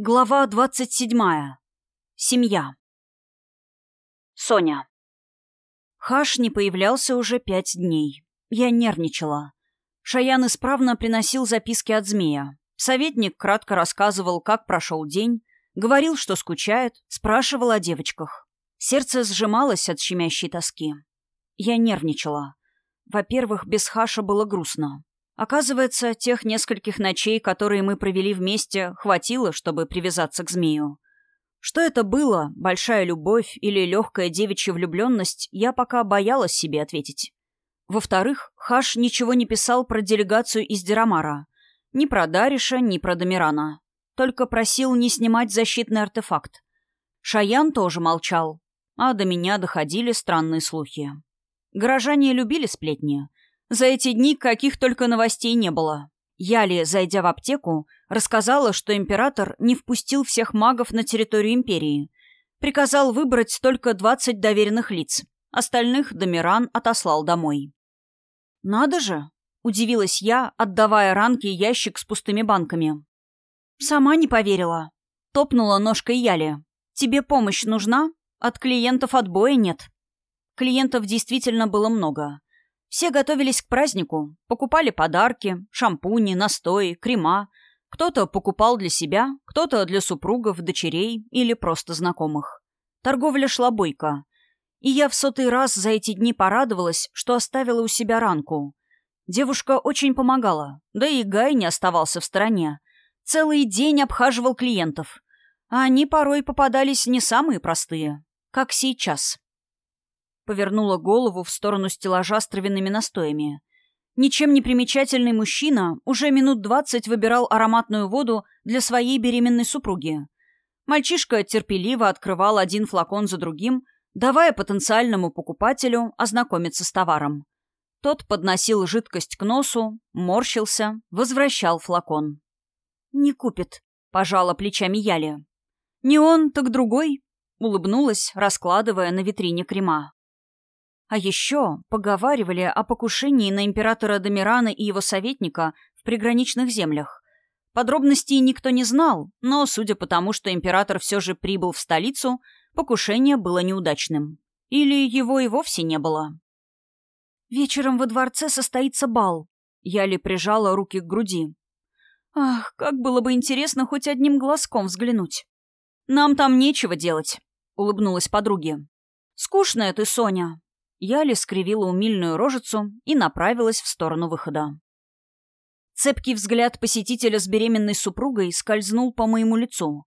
Глава двадцать седьмая. Семья. Соня. Хаш не появлялся уже пять дней. Я нервничала. Шаян исправно приносил записки от змея. Советник кратко рассказывал, как прошел день, говорил, что скучает, спрашивал о девочках. Сердце сжималось от щемящей тоски. Я нервничала. Во-первых, без Хаша было грустно. Оказывается, тех нескольких ночей, которые мы провели вместе, хватило, чтобы привязаться к змею. Что это было, большая любовь или легкая девичья влюбленность, я пока боялась себе ответить. Во-вторых, Хаш ничего не писал про делегацию из Дирамара. Ни про Дариша, ни про Домирана. Только просил не снимать защитный артефакт. Шаян тоже молчал, а до меня доходили странные слухи. Горожане любили сплетни — за эти дни каких только новостей не было. Яли, зайдя в аптеку, рассказала, что император не впустил всех магов на территорию империи. Приказал выбрать только 20 доверенных лиц. Остальных Домиран отослал домой. «Надо же!» — удивилась я, отдавая ранке ящик с пустыми банками. «Сама не поверила». Топнула ножкой Яли. «Тебе помощь нужна? От клиентов отбоя нет». Клиентов действительно было много. Все готовились к празднику, покупали подарки, шампуни, настои, крема. Кто-то покупал для себя, кто-то для супругов, дочерей или просто знакомых. Торговля шла бойко. И я в сотый раз за эти дни порадовалась, что оставила у себя ранку. Девушка очень помогала, да и Гай не оставался в стороне. Целый день обхаживал клиентов. А они порой попадались не самые простые, как сейчас повернула голову в сторону стеллажа с травяными настоями. Ничем не примечательный мужчина уже минут двадцать выбирал ароматную воду для своей беременной супруги. Мальчишка терпеливо открывал один флакон за другим, давая потенциальному покупателю ознакомиться с товаром. Тот подносил жидкость к носу, морщился, возвращал флакон. «Не купит», — пожала плечами Яли. «Не он, так другой», — улыбнулась, раскладывая на витрине крема. А еще поговаривали о покушении на императора Домирана и его советника в приграничных землях. Подробностей никто не знал, но, судя по тому, что император все же прибыл в столицу, покушение было неудачным. Или его и вовсе не было. «Вечером во дворце состоится бал», — Яли прижала руки к груди. «Ах, как было бы интересно хоть одним глазком взглянуть». «Нам там нечего делать», — улыбнулась подруге. «Скучная ты, Соня. Яли скривила умильную рожицу и направилась в сторону выхода. Цепкий взгляд посетителя с беременной супругой скользнул по моему лицу.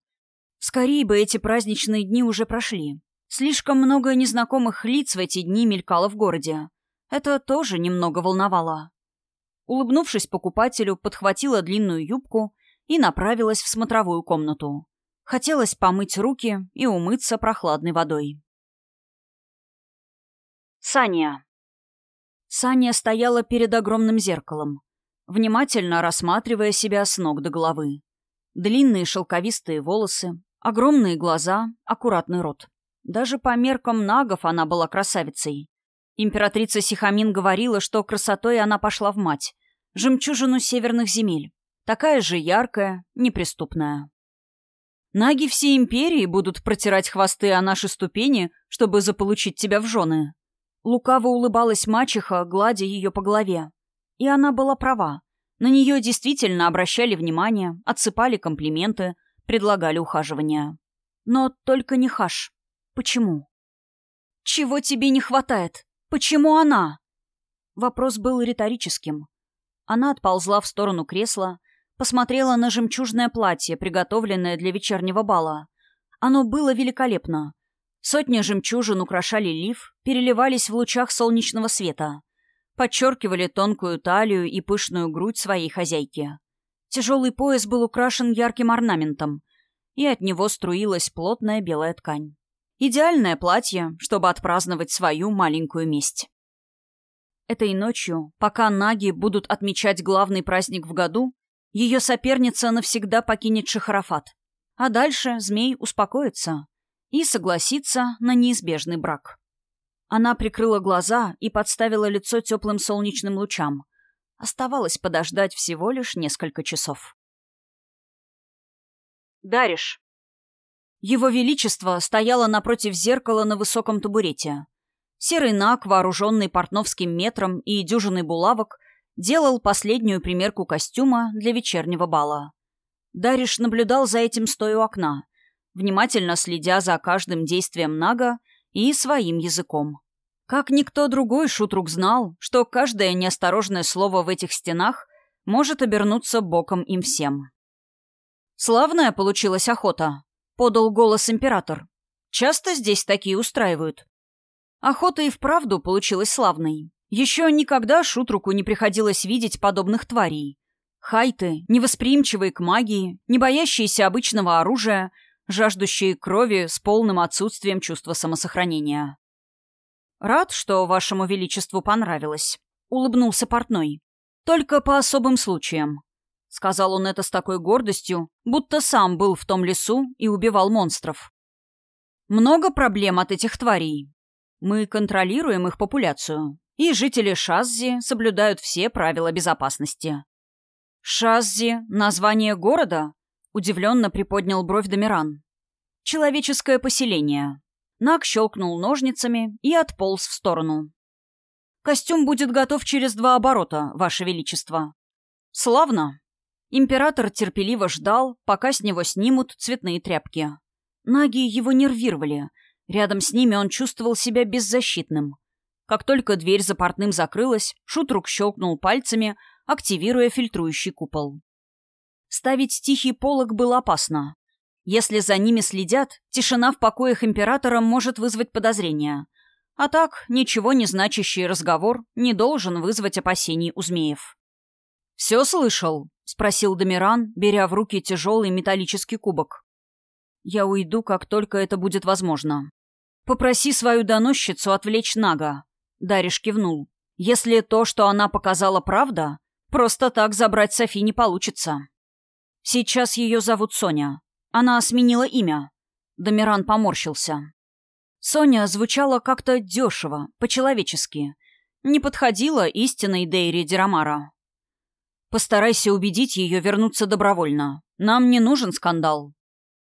Скорее бы эти праздничные дни уже прошли. Слишком много незнакомых лиц в эти дни мелькало в городе. Это тоже немного волновало. Улыбнувшись покупателю, подхватила длинную юбку и направилась в смотровую комнату. Хотелось помыть руки и умыться прохладной водой. Саня. Саня стояла перед огромным зеркалом, внимательно рассматривая себя с ног до головы. Длинные шелковистые волосы, огромные глаза, аккуратный рот. Даже по меркам нагов она была красавицей. Императрица Сихамин говорила, что красотой она пошла в мать, жемчужину северных земель. Такая же яркая, неприступная. Наги всей империи будут протирать хвосты о наши ступени, чтобы заполучить тебя в жены. Лукаво улыбалась мачеха, гладя ее по голове. И она была права. На нее действительно обращали внимание, отсыпали комплименты, предлагали ухаживание. Но только не Хаш. Почему? «Чего тебе не хватает? Почему она?» Вопрос был риторическим. Она отползла в сторону кресла, посмотрела на жемчужное платье, приготовленное для вечернего бала. Оно было великолепно. Сотни жемчужин украшали лиф, переливались в лучах солнечного света, подчеркивали тонкую талию и пышную грудь своей хозяйки. Тяжелый пояс был украшен ярким орнаментом, и от него струилась плотная белая ткань. Идеальное платье, чтобы отпраздновать свою маленькую месть. Этой ночью, пока наги будут отмечать главный праздник в году, ее соперница навсегда покинет Шахарафат. А дальше змей успокоится и согласиться на неизбежный брак. Она прикрыла глаза и подставила лицо теплым солнечным лучам. Оставалось подождать всего лишь несколько часов. Даришь». Его Величество стояло напротив зеркала на высоком табурете. Серый наг, вооруженный портновским метром и дюжиной булавок, делал последнюю примерку костюма для вечернего бала. Дариш наблюдал за этим стоя у окна, внимательно следя за каждым действием Нага и своим языком. Как никто другой Шутрук знал, что каждое неосторожное слово в этих стенах может обернуться боком им всем. «Славная получилась охота», — подал голос император. «Часто здесь такие устраивают?» Охота и вправду получилась славной. Еще никогда Шутруку не приходилось видеть подобных тварей. Хайты, невосприимчивые к магии, не боящиеся обычного оружия, жаждущие крови с полным отсутствием чувства самосохранения. «Рад, что вашему величеству понравилось», — улыбнулся портной. «Только по особым случаям», — сказал он это с такой гордостью, будто сам был в том лесу и убивал монстров. «Много проблем от этих тварей. Мы контролируем их популяцию, и жители Шаззи соблюдают все правила безопасности. «Шаззи — название города?» — удивленно приподнял бровь Домиран. «Человеческое поселение». Нак щелкнул ножницами и отполз в сторону. «Костюм будет готов через два оборота, Ваше Величество». «Славно!» Император терпеливо ждал, пока с него снимут цветные тряпки. Наги его нервировали. Рядом с ними он чувствовал себя беззащитным. Как только дверь за портным закрылась, Шутрук щелкнул пальцами — активируя фильтрующий купол. Ставить тихий полог было опасно. Если за ними следят, тишина в покоях императора может вызвать подозрения. А так, ничего не значащий разговор не должен вызвать опасений у змеев. «Все слышал?» — спросил Домиран, беря в руки тяжелый металлический кубок. «Я уйду, как только это будет возможно. Попроси свою доносчицу отвлечь Нага». Дариш кивнул. «Если то, что она показала, правда, Просто так забрать Софи не получится. Сейчас ее зовут Соня. Она сменила имя. Домиран поморщился. Соня звучала как-то дешево, по-человечески. Не подходила истинной Дейри Дирамара. Постарайся убедить ее вернуться добровольно. Нам не нужен скандал.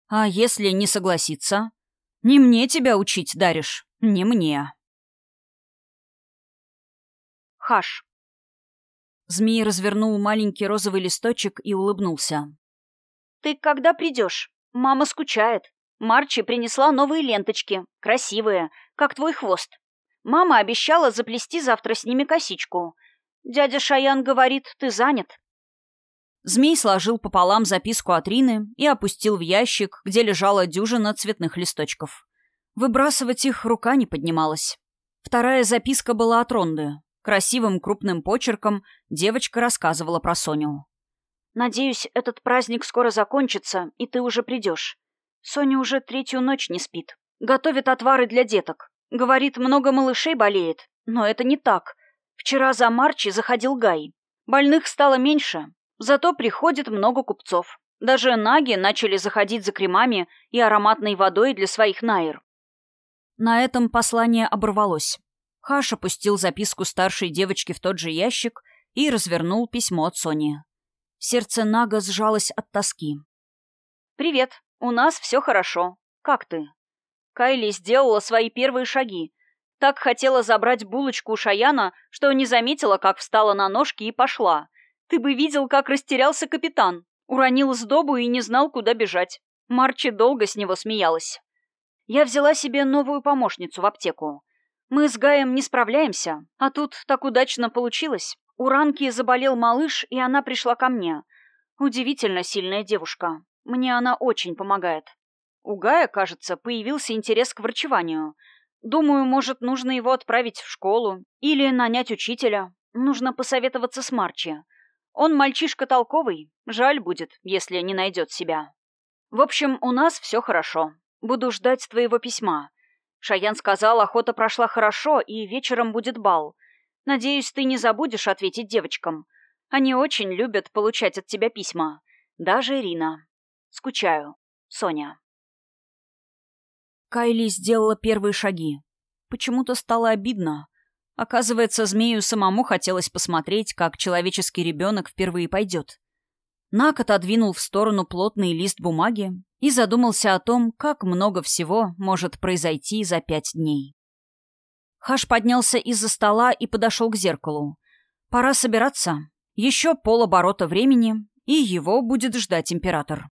А если не согласится? Не мне тебя учить, Даришь. Не мне. Хаш. Змей развернул маленький розовый листочек и улыбнулся. «Ты когда придешь? Мама скучает. Марчи принесла новые ленточки, красивые, как твой хвост. Мама обещала заплести завтра с ними косичку. Дядя Шаян говорит, ты занят». Змей сложил пополам записку от Рины и опустил в ящик, где лежала дюжина цветных листочков. Выбрасывать их рука не поднималась. Вторая записка была от Ронды. Красивым крупным почерком девочка рассказывала про Соню. «Надеюсь, этот праздник скоро закончится, и ты уже придешь. Соня уже третью ночь не спит. Готовит отвары для деток. Говорит, много малышей болеет. Но это не так. Вчера за Марчи заходил Гай. Больных стало меньше. Зато приходит много купцов. Даже наги начали заходить за кремами и ароматной водой для своих наир. На этом послание оборвалось. Хаш опустил записку старшей девочки в тот же ящик и развернул письмо от Сони. Сердце Нага сжалось от тоски. «Привет. У нас все хорошо. Как ты?» Кайли сделала свои первые шаги. Так хотела забрать булочку у Шаяна, что не заметила, как встала на ножки и пошла. Ты бы видел, как растерялся капитан. Уронил сдобу и не знал, куда бежать. Марчи долго с него смеялась. Я взяла себе новую помощницу в аптеку. Мы с Гаем не справляемся, а тут так удачно получилось. У Ранки заболел малыш, и она пришла ко мне. Удивительно сильная девушка. Мне она очень помогает. У Гая, кажется, появился интерес к врачеванию. Думаю, может, нужно его отправить в школу или нанять учителя. Нужно посоветоваться с Марчи. Он мальчишка толковый, жаль будет, если не найдет себя. В общем, у нас все хорошо. Буду ждать твоего письма. Шаян сказал, охота прошла хорошо, и вечером будет бал. Надеюсь, ты не забудешь ответить девочкам. Они очень любят получать от тебя письма. Даже Ирина. Скучаю. Соня. Кайли сделала первые шаги. Почему-то стало обидно. Оказывается, змею самому хотелось посмотреть, как человеческий ребенок впервые пойдет. Нак отодвинул в сторону плотный лист бумаги и задумался о том, как много всего может произойти за пять дней. Хаш поднялся из-за стола и подошел к зеркалу. Пора собираться. Еще полоборота времени, и его будет ждать император.